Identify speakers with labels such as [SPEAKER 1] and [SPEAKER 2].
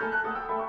[SPEAKER 1] Música